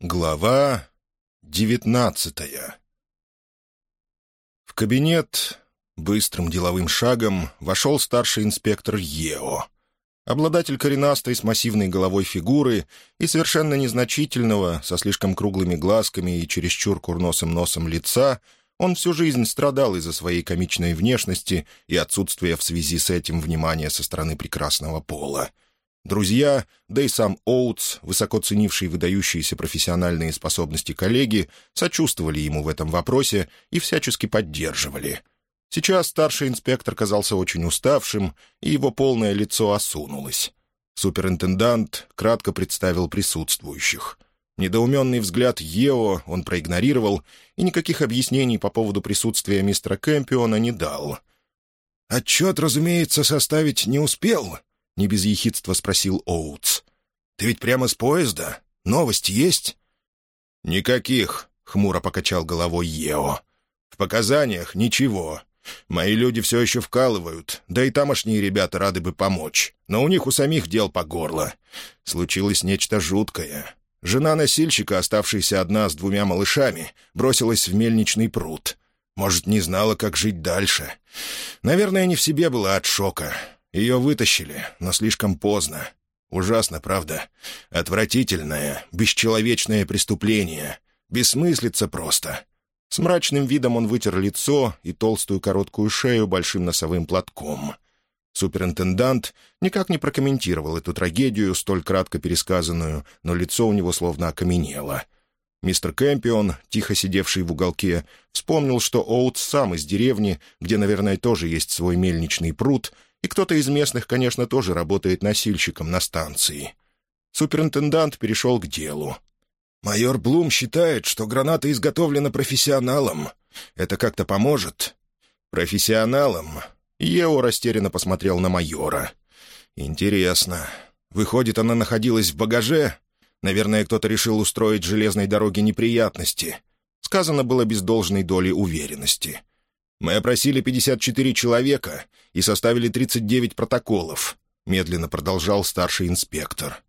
Глава девятнадцатая В кабинет быстрым деловым шагом вошел старший инспектор Ео. Обладатель коренастой с массивной головой фигуры и совершенно незначительного, со слишком круглыми глазками и чересчур курносым носом лица, он всю жизнь страдал из-за своей комичной внешности и отсутствия в связи с этим внимания со стороны прекрасного пола — Друзья, да и сам Оутс, высоко ценивший выдающиеся профессиональные способности коллеги, сочувствовали ему в этом вопросе и всячески поддерживали. Сейчас старший инспектор казался очень уставшим, и его полное лицо осунулось. Суперинтендант кратко представил присутствующих. Недоуменный взгляд Ео он проигнорировал и никаких объяснений по поводу присутствия мистера Кэмпиона не дал. «Отчет, разумеется, составить не успел», — не без ехидства спросил Оутс. «Ты ведь прямо с поезда? Новости есть?» «Никаких», — хмуро покачал головой Ео. «В показаниях ничего. Мои люди все еще вкалывают, да и тамошние ребята рады бы помочь. Но у них у самих дел по горло. Случилось нечто жуткое. Жена носильщика, оставшаяся одна с двумя малышами, бросилась в мельничный пруд. Может, не знала, как жить дальше. Наверное, не в себе была от шока. Ее вытащили, но слишком поздно. Ужасно, правда? Отвратительное, бесчеловечное преступление. Бессмыслица просто. С мрачным видом он вытер лицо и толстую короткую шею большим носовым платком. Суперинтендант никак не прокомментировал эту трагедию, столь кратко пересказанную, но лицо у него словно окаменело. Мистер Кэмпион, тихо сидевший в уголке, вспомнил, что Оутс сам из деревни, где, наверное, тоже есть свой мельничный пруд — и кто-то из местных, конечно, тоже работает носильщиком на станции. Суперинтендант перешел к делу. «Майор Блум считает, что граната изготовлена профессионалом. Это как-то поможет?» «Профессионалом?» Ео растерянно посмотрел на майора. «Интересно. Выходит, она находилась в багаже? Наверное, кто-то решил устроить железной дороге неприятности». Сказано было без должной доли уверенности. Мы опросили 54 человека и составили 39 протоколов», — медленно продолжал старший инспектор.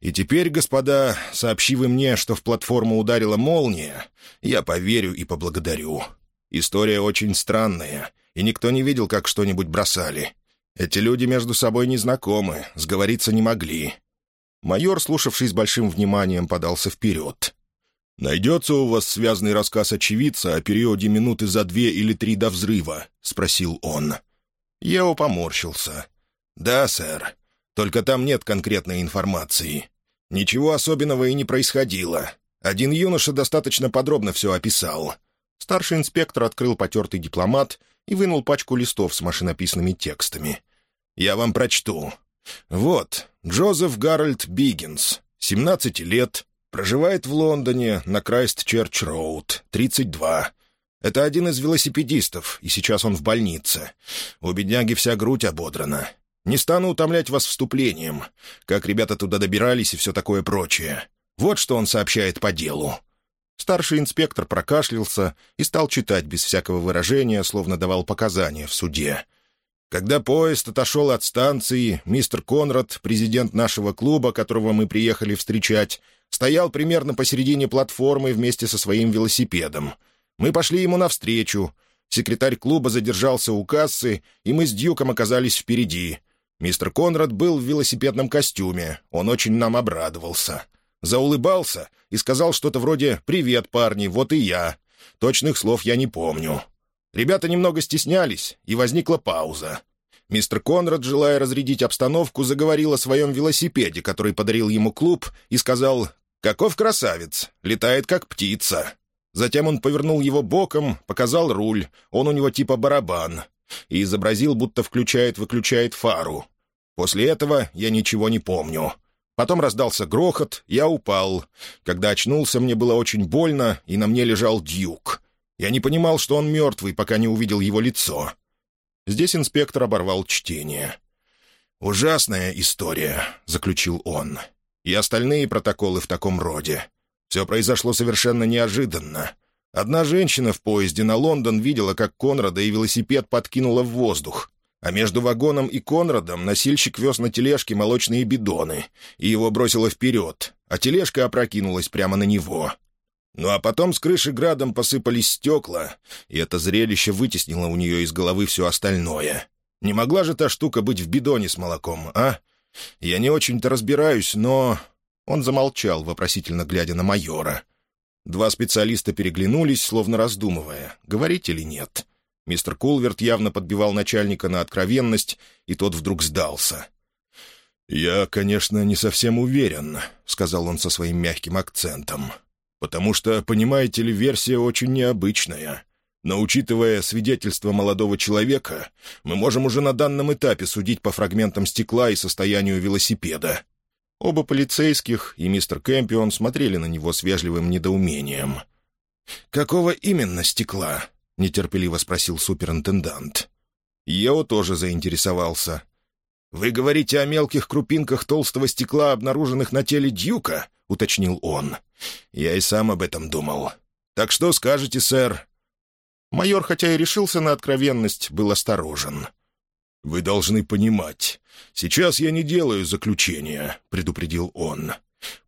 «И теперь, господа, сообщи вы мне, что в платформу ударила молния, я поверю и поблагодарю. История очень странная, и никто не видел, как что-нибудь бросали. Эти люди между собой не знакомы, сговориться не могли». Майор, слушавший с большим вниманием, подался вперед. «Найдется у вас связанный рассказ очевидца о периоде минуты за две или три до взрыва?» — спросил он. Ео поморщился. «Да, сэр. Только там нет конкретной информации. Ничего особенного и не происходило. Один юноша достаточно подробно все описал». Старший инспектор открыл потертый дипломат и вынул пачку листов с машинописными текстами. «Я вам прочту. Вот, Джозеф Гарольд Биггинс, 17 лет, Проживает в Лондоне, на Крайст-Черч-Роуд, 32. Это один из велосипедистов, и сейчас он в больнице. У бедняги вся грудь ободрана. Не стану утомлять вас вступлением, как ребята туда добирались и все такое прочее. Вот что он сообщает по делу». Старший инспектор прокашлялся и стал читать без всякого выражения, словно давал показания в суде. Когда поезд отошел от станции, мистер Конрад, президент нашего клуба, которого мы приехали встречать, стоял примерно посередине платформы вместе со своим велосипедом. Мы пошли ему навстречу. Секретарь клуба задержался у кассы, и мы с Дьюком оказались впереди. Мистер Конрад был в велосипедном костюме. Он очень нам обрадовался. Заулыбался и сказал что-то вроде «Привет, парни, вот и я». Точных слов я не помню. Ребята немного стеснялись, и возникла пауза. Мистер Конрад, желая разрядить обстановку, заговорил о своем велосипеде, который подарил ему клуб, и сказал «Каков красавец! Летает как птица!» Затем он повернул его боком, показал руль, он у него типа барабан, и изобразил, будто включает-выключает фару. После этого я ничего не помню. Потом раздался грохот, я упал. Когда очнулся, мне было очень больно, и на мне лежал дьюк. Я не понимал, что он мертвый, пока не увидел его лицо. Здесь инспектор оборвал чтение. «Ужасная история», — заключил он и остальные протоколы в таком роде. Все произошло совершенно неожиданно. Одна женщина в поезде на Лондон видела, как Конрада и велосипед подкинула в воздух, а между вагоном и Конрадом носильщик вез на тележке молочные бидоны, и его бросило вперед. а тележка опрокинулась прямо на него. Ну а потом с крыши градом посыпались стекла, и это зрелище вытеснило у нее из головы все остальное. Не могла же та штука быть в бидоне с молоком, а? Я не очень-то разбираюсь, но...» Он замолчал, вопросительно глядя на майора. Два специалиста переглянулись, словно раздумывая, говорить или нет. Мистер Кулверт явно подбивал начальника на откровенность, и тот вдруг сдался. «Я, конечно, не совсем уверен», — сказал он со своим мягким акцентом. «Потому что, понимаете ли, версия очень необычная. Но, учитывая свидетельство молодого человека, мы можем уже на данном этапе судить по фрагментам стекла и состоянию велосипеда». Оба полицейских и мистер Кэмпион смотрели на него с вежливым недоумением. «Какого именно стекла?» — нетерпеливо спросил суперинтендант. Ео тоже заинтересовался. «Вы говорите о мелких крупинках толстого стекла, обнаруженных на теле Дьюка?» — уточнил он. «Я и сам об этом думал. Так что скажете, сэр?» Майор, хотя и решился на откровенность, был осторожен. «Вы должны понимать. Сейчас я не делаю заключения», — предупредил он.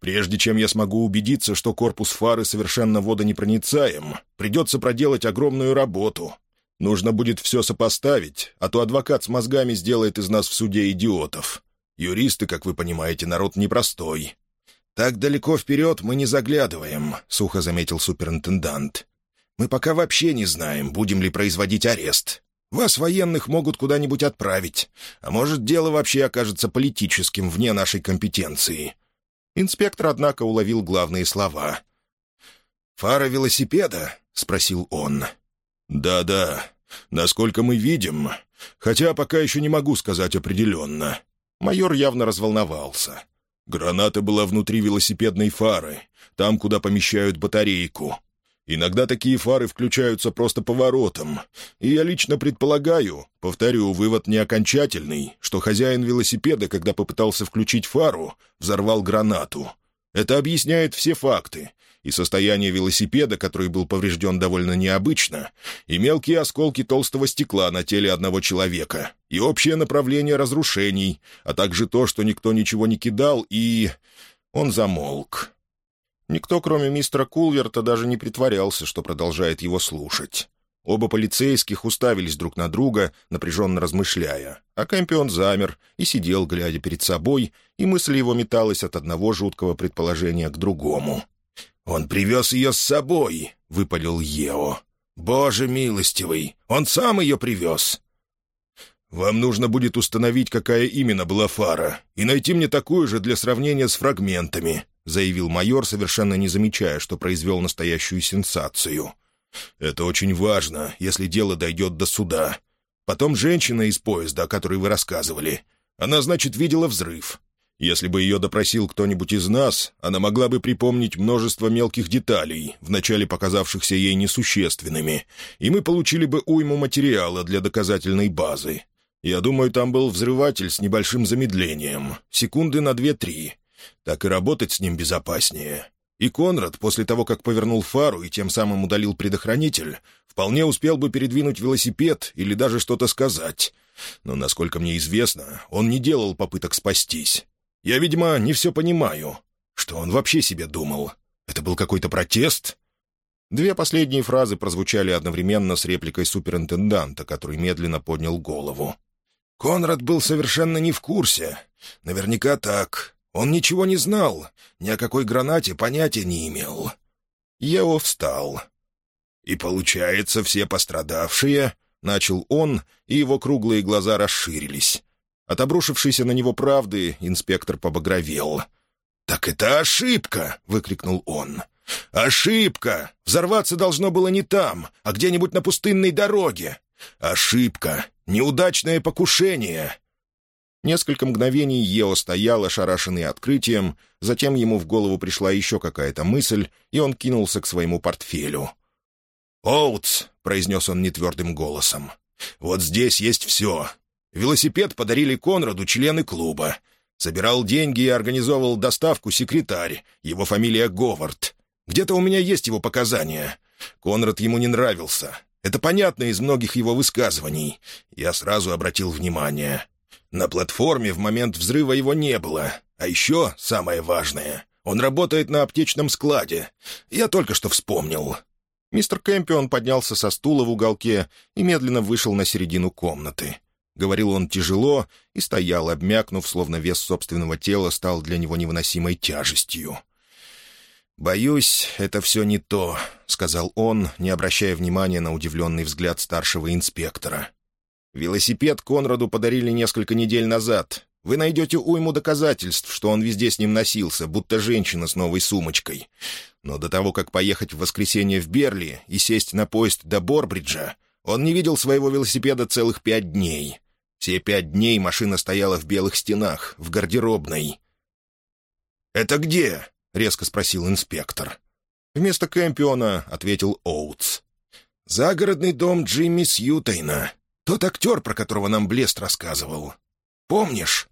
Прежде чем я смогу убедиться, что корпус фары совершенно водонепроницаем, придется проделать огромную работу. Нужно будет все сопоставить, а то адвокат с мозгами сделает из нас в суде идиотов. Юристы, как вы понимаете, народ непростой. «Так далеко вперед мы не заглядываем», — сухо заметил суперинтендант. «Мы пока вообще не знаем, будем ли производить арест. Вас, военных, могут куда-нибудь отправить, а может, дело вообще окажется политическим вне нашей компетенции. Инспектор, однако, уловил главные слова. «Фара велосипеда?» — спросил он. «Да-да, насколько мы видим, хотя пока еще не могу сказать определенно». Майор явно разволновался. Граната была внутри велосипедной фары, там, куда помещают батарейку. Иногда такие фары включаются просто поворотом, и я лично предполагаю, повторю, вывод не окончательный, что хозяин велосипеда, когда попытался включить фару, взорвал гранату. Это объясняет все факты, и состояние велосипеда, который был поврежден довольно необычно, и мелкие осколки толстого стекла на теле одного человека, и общее направление разрушений, а также то, что никто ничего не кидал, и... Он замолк. Никто, кроме мистера Кулверта, даже не притворялся, что продолжает его слушать. Оба полицейских уставились друг на друга, напряженно размышляя, а Кэмпион замер и сидел, глядя перед собой, и мысль его металась от одного жуткого предположения к другому. «Он привез ее с собой!» — выпалил Ео. «Боже милостивый! Он сам ее привез!» «Вам нужно будет установить, какая именно была фара, и найти мне такую же для сравнения с фрагментами», — заявил майор, совершенно не замечая, что произвел настоящую сенсацию. «Это очень важно, если дело дойдет до суда. Потом женщина из поезда, о которой вы рассказывали. Она, значит, видела взрыв. Если бы ее допросил кто-нибудь из нас, она могла бы припомнить множество мелких деталей, вначале показавшихся ей несущественными, и мы получили бы уйму материала для доказательной базы. Я думаю, там был взрыватель с небольшим замедлением, секунды на две-три. Так и работать с ним безопаснее. И Конрад, после того, как повернул фару и тем самым удалил предохранитель, вполне успел бы передвинуть велосипед или даже что-то сказать. Но, насколько мне известно, он не делал попыток спастись. Я, видимо, не все понимаю. Что он вообще себе думал? Это был какой-то протест? Две последние фразы прозвучали одновременно с репликой суперинтенданта, который медленно поднял голову. «Конрад был совершенно не в курсе. Наверняка так. Он ничего не знал, ни о какой гранате понятия не имел. Ео встал. «И получается, все пострадавшие...» — начал он, и его круглые глаза расширились. От обрушившейся на него правды инспектор побагровел. «Так это ошибка!» — выкрикнул он. «Ошибка! Взорваться должно было не там, а где-нибудь на пустынной дороге! Ошибка! Неудачное покушение! Несколько мгновений Ео стоял, ошарашенный открытием, затем ему в голову пришла еще какая-то мысль, и он кинулся к своему портфелю. «Оутс», — произнес он нетвердым голосом, — «вот здесь есть все. Велосипед подарили Конраду члены клуба. Собирал деньги и организовал доставку секретарь, его фамилия Говард. Где-то у меня есть его показания. Конрад ему не нравился. Это понятно из многих его высказываний. Я сразу обратил внимание. На платформе в момент взрыва его не было. А еще, самое важное, Он работает на аптечном складе. Я только что вспомнил». Мистер Кэмпион поднялся со стула в уголке и медленно вышел на середину комнаты. Говорил он тяжело и стоял, обмякнув, словно вес собственного тела стал для него невыносимой тяжестью. «Боюсь, это все не то», — сказал он, не обращая внимания на удивленный взгляд старшего инспектора. «Велосипед Конраду подарили несколько недель назад. Вы найдете уйму доказательств, что он везде с ним носился, будто женщина с новой сумочкой. Но до того, как поехать в воскресенье в Берли и сесть на поезд до Борбриджа, он не видел своего велосипеда целых пять дней. Все пять дней машина стояла в белых стенах, в гардеробной. «Это где?» — резко спросил инспектор. Вместо Кэмпиона ответил Оутс. «Загородный дом Джимми Сьютейна. Тот актер, про которого нам Блест рассказывал. Помнишь?»